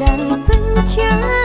រាំងពេញចា